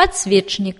подсвечник.